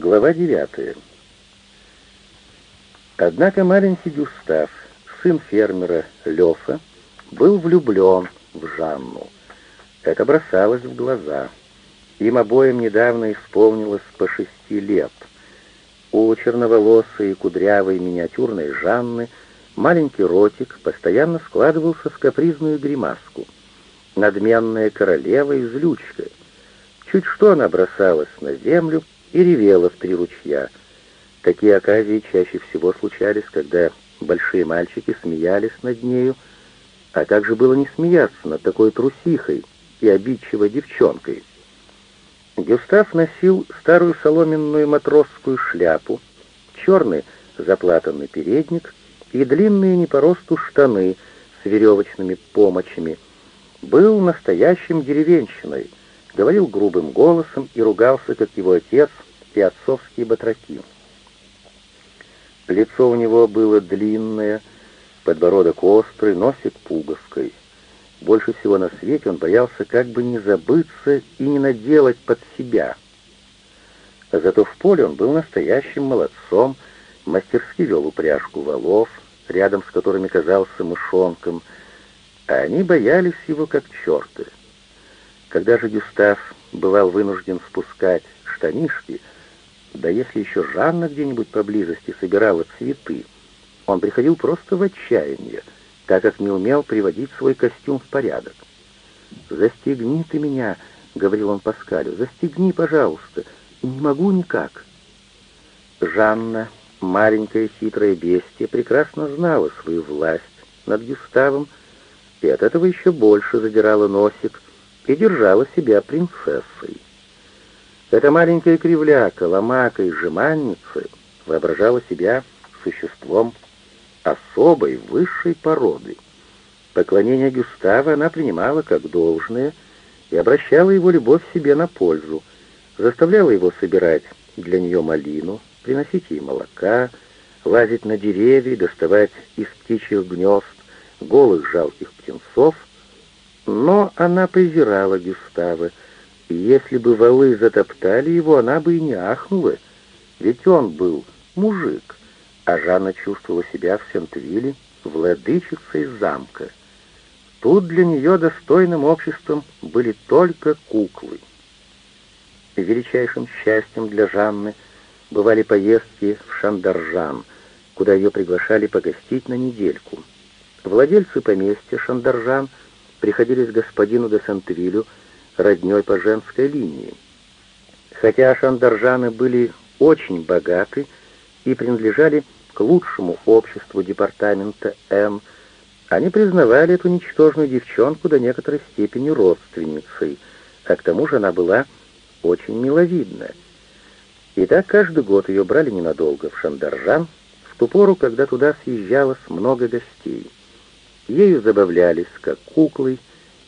Глава девятая. Однако маленький Гюстав, сын фермера Лёфа, был влюблен в Жанну. Это бросалось в глаза. Им обоим недавно исполнилось по шести лет. У черноволосой и кудрявой миниатюрной Жанны маленький ротик постоянно складывался в капризную гримаску. Надменная королева и злючка. Чуть что она бросалась на землю, и ревела в три ручья. Такие оказии чаще всего случались, когда большие мальчики смеялись над нею, а как же было не смеяться над такой трусихой и обидчивой девчонкой? Гюстав носил старую соломенную матросскую шляпу, черный заплатанный передник и длинные не по росту штаны с веревочными помочами. Был настоящим деревенщиной — говорил грубым голосом и ругался, как его отец и отцовские батраки. Лицо у него было длинное, подбородок острый, носик пуговкой. Больше всего на свете он боялся как бы не забыться и не наделать под себя. Зато в поле он был настоящим молодцом, мастерски вел упряжку валов, рядом с которыми казался мышонком, а они боялись его как черты. Когда же Гюстав бывал вынужден спускать штанишки, да если еще Жанна где-нибудь поблизости собирала цветы, он приходил просто в отчаяние, так как не умел приводить свой костюм в порядок. «Застегни ты меня», — говорил он Паскалю, — «застегни, пожалуйста, не могу никак». Жанна, маленькая хитрая бестия, прекрасно знала свою власть над Гюставом и от этого еще больше задирала носик, и держала себя принцессой. Эта маленькая кривляка, ломака и жеманница воображала себя существом особой, высшей породы. Поклонение Гюстава она принимала как должное и обращала его любовь себе на пользу, заставляла его собирать для нее малину, приносить ей молока, лазить на деревья, доставать из птичьих гнезд голых жалких птенцов — но она презирала Гюстава, и если бы валы затоптали его, она бы и не ахнула, ведь он был мужик, а Жанна чувствовала себя в Сент-Вилле владычицей замка. Тут для нее достойным обществом были только куклы. Величайшим счастьем для Жанны бывали поездки в Шандаржан, куда ее приглашали погостить на недельку. Владельцы поместья Шандаржан — приходились господину де Сентвилю роднёй по женской линии. Хотя шандаржаны были очень богаты и принадлежали к лучшему обществу департамента Н, они признавали эту ничтожную девчонку до некоторой степени родственницей, а к тому же она была очень миловидная. И так каждый год ее брали ненадолго в Шандаржан, в ту пору, когда туда съезжалось много гостей. Ею забавлялись, как куклой,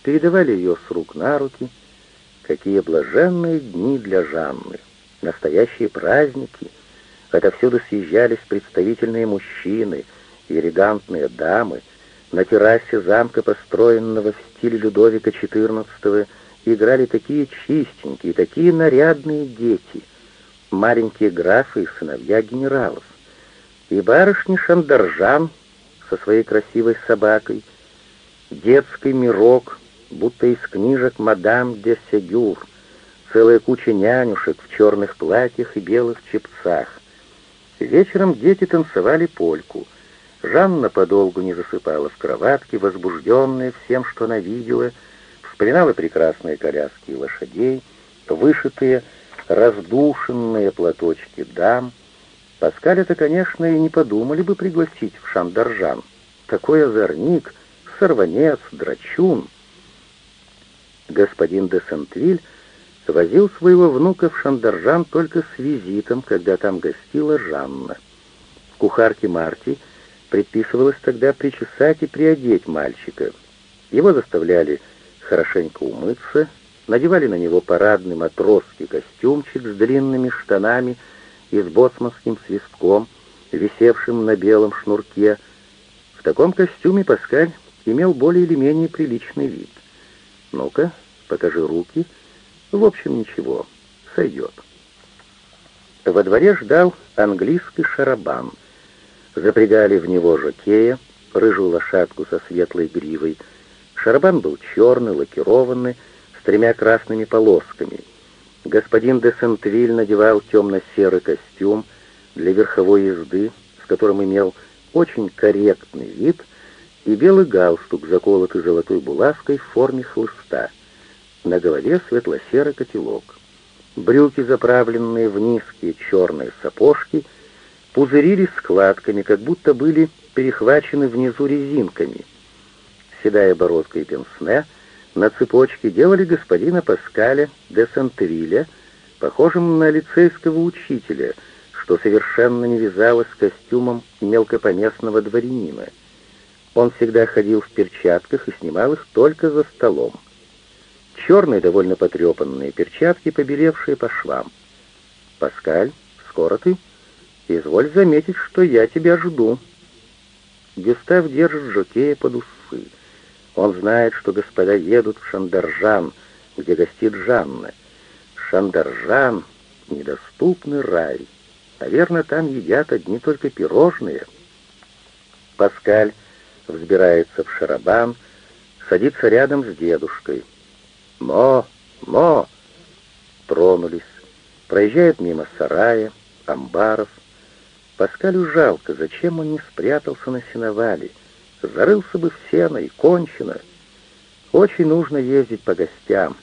передавали ее с рук на руки. Какие блаженные дни для Жанны! Настоящие праздники! Отовсюду съезжались представительные мужчины элегантные дамы. На террасе замка, построенного в стиле Людовика XIV, играли такие чистенькие, такие нарядные дети, маленькие графы и сыновья генералов. И барышни Шандаржан — со своей красивой собакой, детский мирок, будто из книжек мадам де Сегюр, целая куча нянюшек в черных платьях и белых чепцах. Вечером дети танцевали польку. Жанна подолгу не засыпала в кроватке, возбужденная всем, что она видела, вспоминала прекрасные коляски лошадей, вышитые, раздушенные платочки дам — Паскаля-то, конечно, и не подумали бы пригласить в Шандаржан. Такой озорник, сорванец, драчун. Господин де Сентвиль возил своего внука в Шандаржан только с визитом, когда там гостила Жанна. Кухарке Марти предписывалось тогда причесать и приодеть мальчика. Его заставляли хорошенько умыться, надевали на него парадный матросский костюмчик с длинными штанами — и с боцманским свистком, висевшим на белом шнурке. В таком костюме Паскаль имел более или менее приличный вид. «Ну-ка, покажи руки. В общем, ничего, сойдет». Во дворе ждал английский шарабан. Запрягали в него жокея, рыжую лошадку со светлой гривой. Шарабан был черный, лакированный, с тремя красными полосками. Господин де Сентвиль надевал темно-серый костюм для верховой езды, с которым имел очень корректный вид, и белый галстук, заколотый золотой булавкой в форме хлыста. На голове светло-серый котелок. Брюки, заправленные в низкие черные сапожки, пузырились складками, как будто были перехвачены внизу резинками. Седая бородка и пенсне на цепочке делали господина Паскаля де Сантевиля похожим на лицейского учителя, что совершенно не вязалось с костюмом мелкопоместного дворянина. Он всегда ходил в перчатках и снимал их только за столом. Черные, довольно потрепанные перчатки, побелевшие по швам. «Паскаль, скоро ты? Изволь заметить, что я тебя жду». Гюстав держит жокея под усы. Он знает, что господа едут в Шандаржан, где гостит Жанна. Шандаржан — недоступный рай. Наверное, там едят одни только пирожные. Паскаль взбирается в шарабан, садится рядом с дедушкой. «Мо! Мо!» Тронулись, проезжают мимо сарая, амбаров. Паскалю жалко, зачем он не спрятался на сеновале, зарылся бы в сено и кончено. Очень нужно ездить по гостям.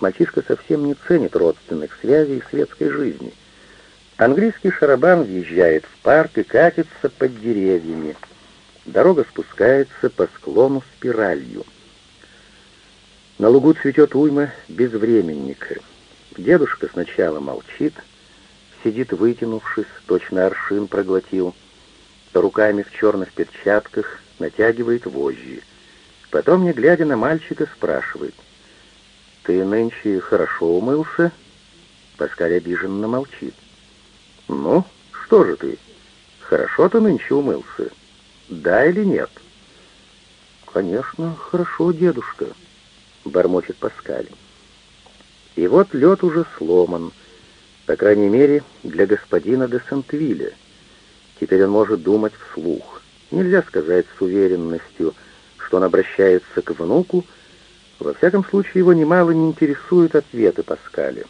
Мальчишка совсем не ценит родственных связей и светской жизни. Английский шарабан въезжает в парк и катится под деревьями. Дорога спускается по склону спиралью. На лугу цветет уйма безвременника. Дедушка сначала молчит, сидит вытянувшись, точно аршин проглотил, руками в черных перчатках натягивает вожжи. Потом, не глядя на мальчика, спрашивает, «Ты нынче хорошо умылся?» Паскаль обиженно молчит. «Ну, что же ты? Хорошо ты нынче умылся?» Да или нет? Конечно, хорошо, дедушка, бормочет Паскаль. И вот лед уже сломан, по крайней мере, для господина де Сентвилля. Теперь он может думать вслух. Нельзя сказать с уверенностью, что он обращается к внуку, во всяком случае, его немало не интересуют ответы Паскаля.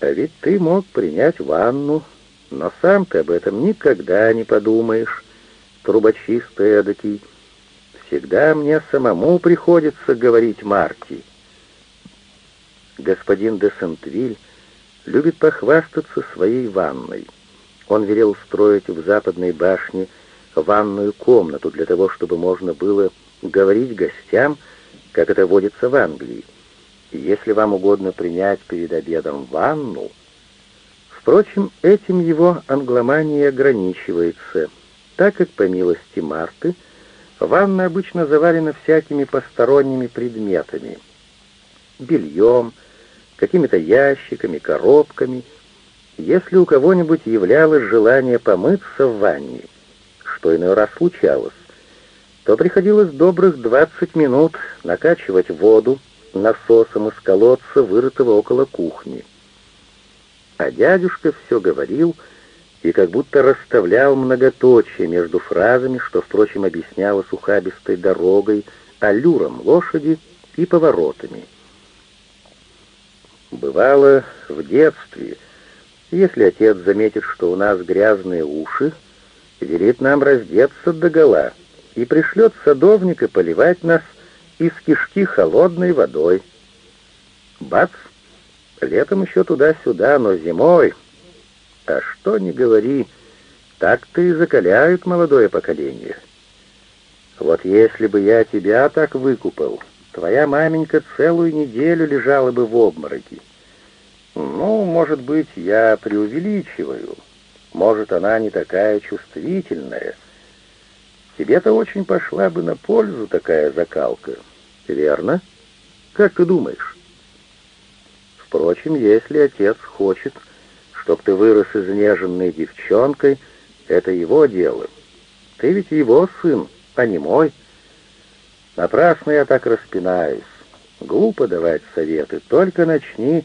А ведь ты мог принять ванну, но сам ты об этом никогда не подумаешь трубочистый эдакий. Всегда мне самому приходится говорить Марти. Господин де Сентвиль любит похвастаться своей ванной. Он велел строить в западной башне ванную комнату для того, чтобы можно было говорить гостям, как это водится в Англии. Если вам угодно принять перед обедом ванну... Впрочем, этим его англомания ограничивается — так как, по милости Марты, ванна обычно завалена всякими посторонними предметами. Бельем, какими-то ящиками, коробками. Если у кого-нибудь являлось желание помыться в ванне, что иной раз случалось, то приходилось добрых двадцать минут накачивать воду насосом из колодца, вырытого около кухни. А дядюшка все говорил, и как будто расставлял многоточие между фразами, что, впрочем, объяснялось ухабистой дорогой, аллюром лошади и поворотами. Бывало в детстве, если отец заметит, что у нас грязные уши, велит нам раздеться догола и пришлет садовника поливать нас из кишки холодной водой. Бац! Летом еще туда-сюда, но зимой а что не говори, так-то и закаляют молодое поколение. Вот если бы я тебя так выкупал, твоя маменька целую неделю лежала бы в обмороке. Ну, может быть, я преувеличиваю. Может, она не такая чувствительная. Тебе-то очень пошла бы на пользу такая закалка. Верно? Как ты думаешь? Впрочем, если отец хочет Чтоб ты вырос изнеженной девчонкой, это его дело. Ты ведь его сын, а не мой. Напрасно я так распинаюсь. Глупо давать советы, только начни,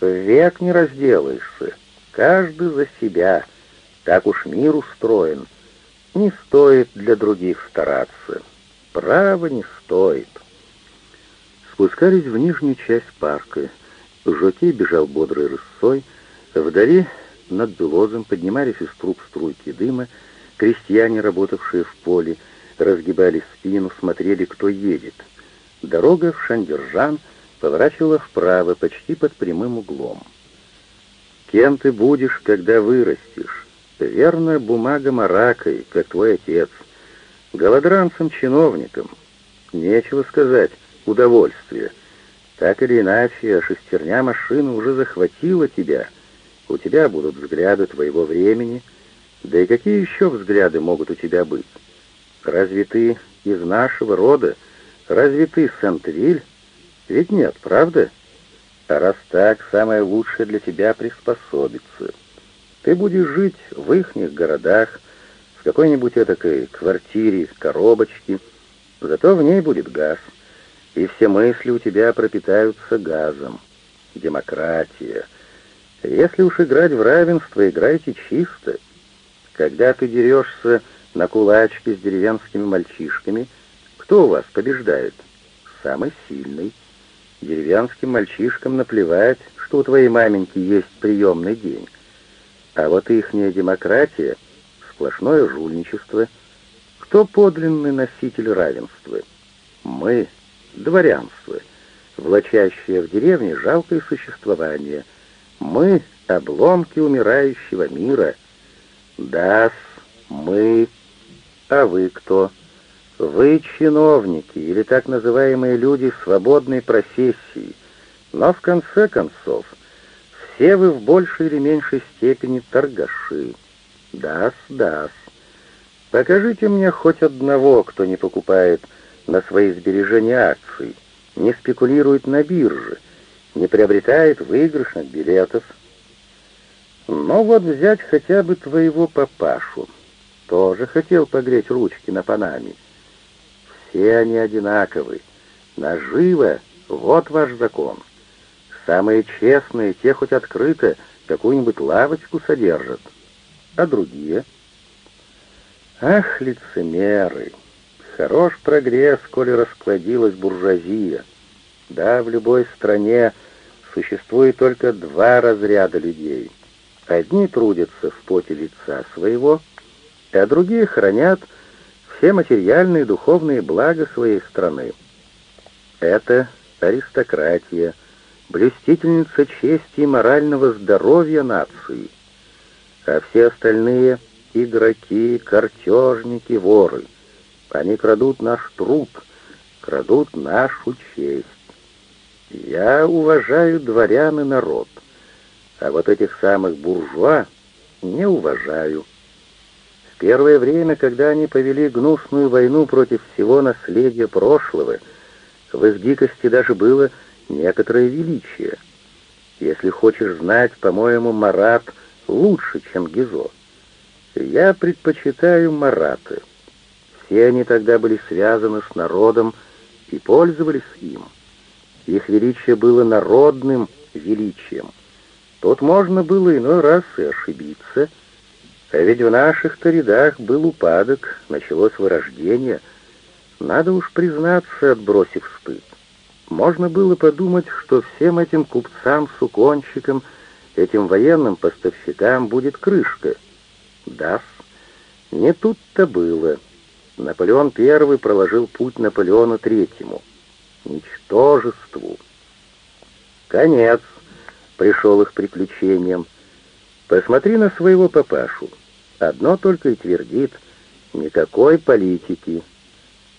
век не разделаешься. Каждый за себя. Так уж мир устроен. Не стоит для других стараться. Право не стоит. Спускались в нижнюю часть парка. Жокей бежал бодрой рысцой. Вдали над Белозом поднимались из труб струйки дыма. Крестьяне, работавшие в поле, разгибали спину, смотрели, кто едет. Дорога в Шандержан поворачивала вправо, почти под прямым углом. «Кем ты будешь, когда вырастешь? Верная бумага маракой, как твой отец. Голодранцем-чиновником. Нечего сказать, удовольствие. Так или иначе, шестерня машины уже захватила тебя. У тебя будут взгляды твоего времени. Да и какие еще взгляды могут у тебя быть? Разве ты из нашего рода? Разве ты Сент-Виль? Ведь нет, правда? А раз так, самое лучшее для тебя приспособиться. Ты будешь жить в ихних городах, в какой-нибудь этакой квартире, коробочке, зато в ней будет газ, и все мысли у тебя пропитаются газом. Демократия. Если уж играть в равенство, играйте чисто. Когда ты дерешься на кулачке с деревенскими мальчишками, кто у вас побеждает? Самый сильный. Деревенским мальчишкам наплевать, что у твоей маменьки есть приемный день. А вот ихняя демократия — сплошное жульничество. Кто подлинный носитель равенства? Мы, дворянство, влачащее в деревне жалкое существование. Мы — обломки умирающего мира. Да, мы. А вы кто? Вы чиновники или так называемые люди свободной профессии. Но в конце концов все вы в большей или меньшей степени торгаши. Дас, дас. Покажите мне хоть одного, кто не покупает на свои сбережения акций, не спекулирует на бирже, не приобретает выигрышных билетов. Но вот взять хотя бы твоего папашу. Тоже хотел погреть ручки на Панаме. Все они одинаковы. Наживо — вот ваш закон. Самые честные, те хоть открыто какую-нибудь лавочку содержат. А другие? Ах, лицемеры! Хорош прогресс, коли раскладилась буржуазия. Да, в любой стране существует только два разряда людей. Одни трудятся в поте лица своего, а другие хранят все материальные и духовные блага своей страны. Это аристократия, блюстительница чести и морального здоровья нации, а все остальные — игроки, картежники, воры. Они крадут наш труд, крадут нашу честь. Я уважаю дворян и народ, а вот этих самых буржуа не уважаю. В первое время, когда они повели гнусную войну против всего наследия прошлого, в их дикости даже было некоторое величие. Если хочешь знать, по-моему, Марат лучше, чем Гизо. Я предпочитаю Мараты. Все они тогда были связаны с народом и пользовались им. Их величие было народным величием. Тут можно было иной раз и ошибиться, а ведь в наших-то рядах был упадок, началось вырождение. Надо уж признаться, отбросив стыд. Можно было подумать, что всем этим купцам-суконщикам, этим военным поставщикам будет крышка. Да, не тут-то было. Наполеон I проложил путь Наполеону Третьему. Ничтожеству. Конец пришел их приключениям. Посмотри на своего папашу. Одно только и твердит — никакой политики.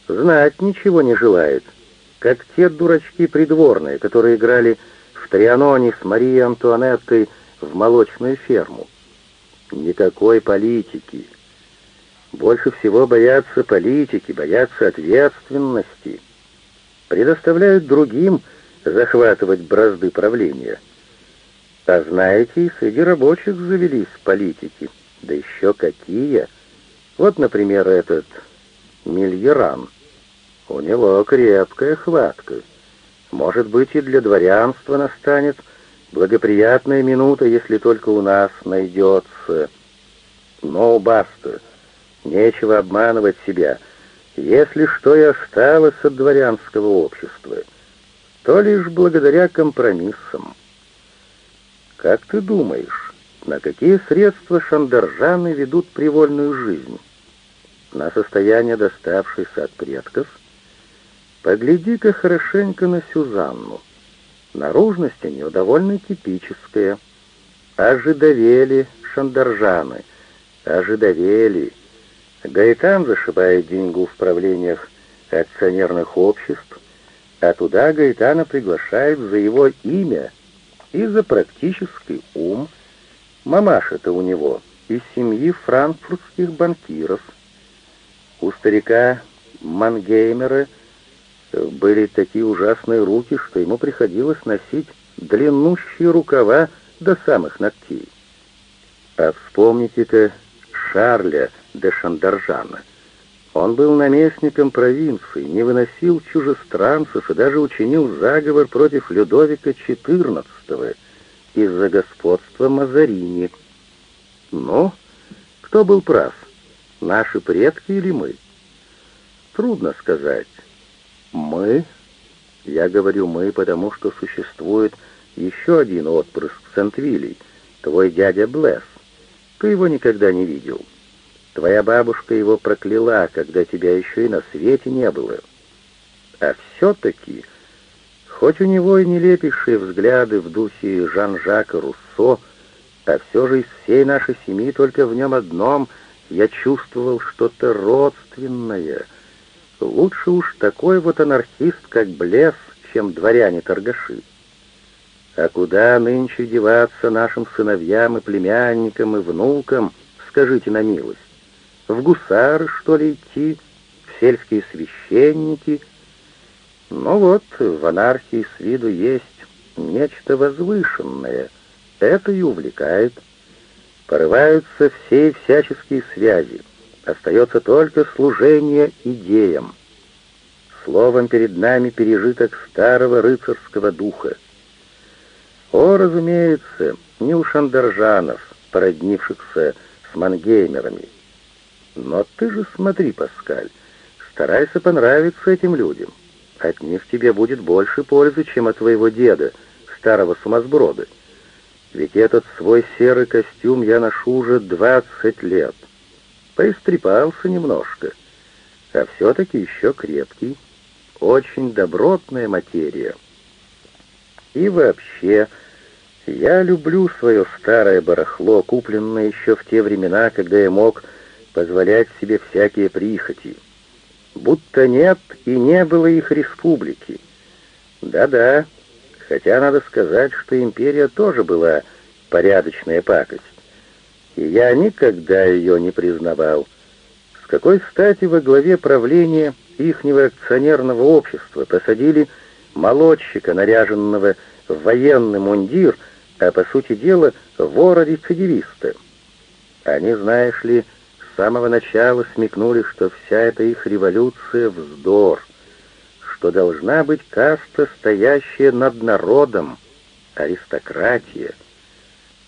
Знать ничего не желает — как те дурачки придворные, которые играли в Трианоне с Марией Антуанеттой в молочную ферму. Никакой политики. Больше всего боятся политики, боятся ответственности. Предоставляют другим захватывать бразды правления. А знаете, среди рабочих завелись политики. Да еще какие! Вот, например, этот Мильеран — у него крепкая хватка. Может быть, и для дворянства настанет Благоприятная минута, если только у нас найдется. Но, баста, нечего обманывать себя. Если что и осталось от дворянского общества, то лишь благодаря компромиссам. Как ты думаешь, на какие средства шандаржаны ведут привольную жизнь? На состояние, доставшееся от предков? Погляди-ка хорошенько на Сюзанну. Наружность у нее довольно типическая. Ожидовели шандаржаны, ожидовели. Гаэтан зашибает деньгу в правлениях акционерных обществ, а туда Гаэтана приглашают за его имя и за практический ум. Мамаша-то у него из семьи франкфуртских банкиров. У старика Мангеймера были такие ужасные руки, что ему приходилось носить длиннущие рукава до самых ногтей. А вспомните-ка Шарля де Шандаржана. Он был наместником провинции, не выносил чужестранцев и даже учинил заговор против Людовика XIV из-за господства Мазарини. Но кто был прав, наши предки или мы? Трудно сказать. Мы, я говорю «мы», потому что существует еще один отпрыск Сент-Вилей, твой дядя Блесс. Ты его никогда не видел. Твоя бабушка его прокляла, когда тебя еще и на свете не было. А все-таки, хоть у него и нелепейшие взгляды в духе Жан-Жака Руссо, а все же из всей нашей семьи только в нем одном я чувствовал что-то родственное — Лучше уж такой вот анархист, как Блес, чем дворяне-торгаши. А куда нынче деваться нашим сыновьям и племянникам и внукам, скажите на милость? В гусары, что ли, идти? В сельские священники? Ну вот, в анархии с виду есть нечто возвышенное. Это и увлекает. Порываются все всяческие связи — Остается только служение идеям. Словом, перед нами пережиток старого рыцарского духа. О, разумеется, не у шандаржанов, породнившихся с мангеймерами. Но ты же смотри, Паскаль, старайся понравиться этим людям. От них тебе будет больше пользы, чем от твоего деда, старого сумасброда. Ведь этот свой серый костюм я ношу уже двадцать лет поистрепался немножко, а все-таки еще крепкий, очень добротная материя. И вообще, я люблю свое старое барахло, купленное еще в те времена, когда я мог позволять себе всякие прихоти. Будто нет и не было их республики. Да-да, хотя надо сказать, что империя тоже была порядочная пакость и я никогда ее не признавал. С какой стати во главе правления ихнего акционерного общества посадили молодчика, наряженного в военный мундир, а по сути дела вора-рецидивиста? Они, знаешь ли, с самого начала смекнули, что вся эта их революция — вздор, что должна быть каста, стоящая над народом, аристократия —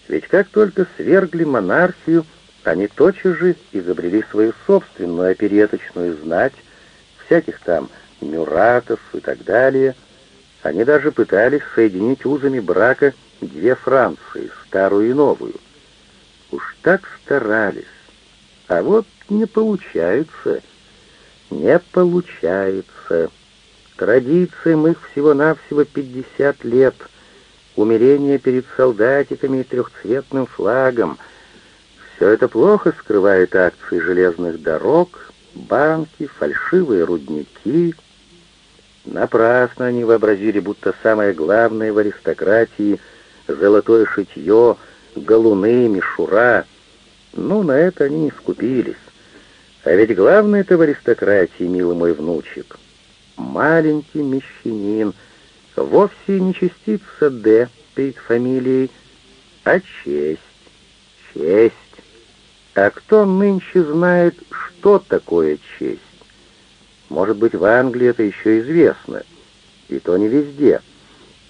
ведь как только свергли монархию, они тотчас же изобрели свою собственную опереточную знать, всяких там мюратов и так далее. Они даже пытались соединить узами брака две Франции, старую и новую. Уж так старались. А вот не получается. Не получается. Традициям их всего-навсего 50 лет — умиление перед солдатиками и трехцветным флагом. Все это плохо скрывает акции железных дорог, банки, фальшивые рудники. Напрасно они вообразили, будто самое главное в аристократии — золотое шитье, галуны, мишура. Ну, на это они не скупились. А ведь главное-то в аристократии, милый мой внучек, маленький мещанин — вовсе не частица «Д» перед фамилией, а честь. Честь. А кто нынче знает, что такое честь? Может быть, в Англии это еще известно, и то не везде,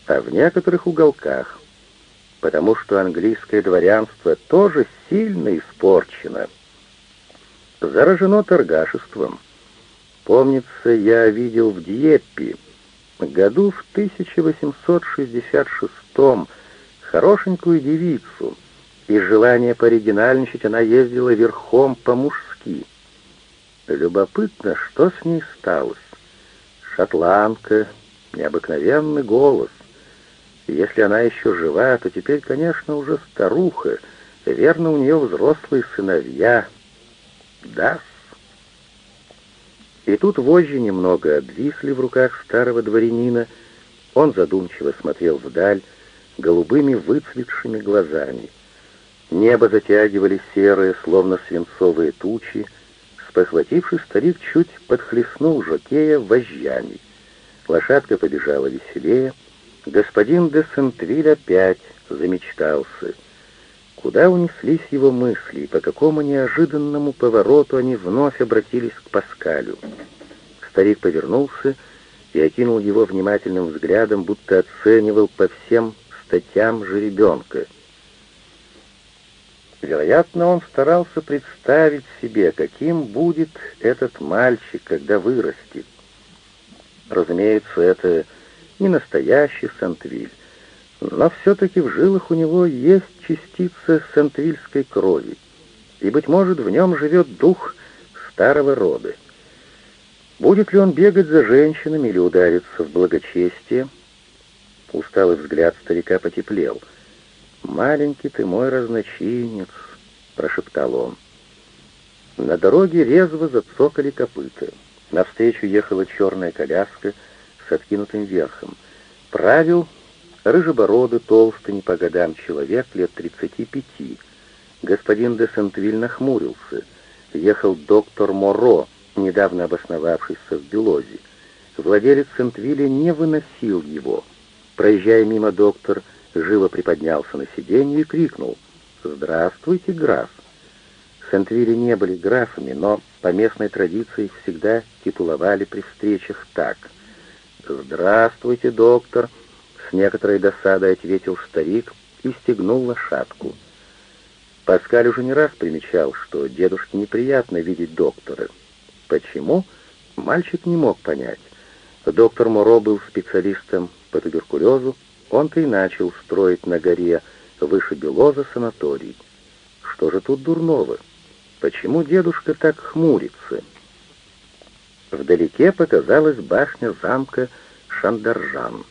а в некоторых уголках. потому что английское дворянство тоже сильно испорчено. Заражено торгашеством. Помнится, я видел в Дьеппе, году в 1866 хорошенькую девицу. Из желания пооригинальничать она ездила верхом по-мужски. Любопытно, что с ней сталось. Шотландка, необыкновенный голос. Если она еще жива, то теперь, конечно, уже старуха. Верно, у нее взрослые сыновья. Да. И тут вожжи немного обвисли в руках старого дворянина. Он задумчиво смотрел вдаль голубыми выцветшими глазами. Небо затягивали серые, словно свинцовые тучи. Спохвативший старик чуть подхлестнул жокея вожжами. Лошадка побежала веселее. Господин де Сентвиль опять замечтался. Куда унеслись его мысли, и по какому неожиданному повороту они вновь обратились к Паскалю. Старик повернулся и окинул его внимательным взглядом, будто оценивал по всем статьям жеребенка. Вероятно, он старался представить себе, каким будет этот мальчик, когда вырастет. Разумеется, это не настоящий Сентвиль, но все-таки в жилах у него есть частица сентвильской крови, и, быть может, в нем живет дух старого рода. Будет ли он бегать за женщинами или удариться в благочестие? Усталый взгляд старика потеплел. «Маленький ты мой разночинец», — прошептал он. На дороге резво зацокали копыта. Навстречу ехала черная коляска с откинутым верхом. Правил рыжебородый, толстый, не по годам человек, лет тридцати пяти. Господин де Сентвиль нахмурился. Ехал доктор Моро, недавно обосновавшийся в Белозе. Владелец Сентвилля не выносил его. Проезжая мимо, доктор живо приподнялся на сиденье и крикнул «Здравствуйте, граф!» Сентвилли не были графами, но по местной традиции всегда титуловали при встречах так. «Здравствуйте, доктор!» С некоторой досадой ответил старик и стегнул лошадку. Паскаль уже не раз примечал, что дедушке неприятно видеть доктора. Почему? Мальчик не мог понять. Доктор Моро был специалистом по туберкулезу, он-то и начал строить на горе выше Белоза санаторий. Что же тут дурного? Почему дедушка так хмурится? Вдалеке показалась башня замка Шандаржан.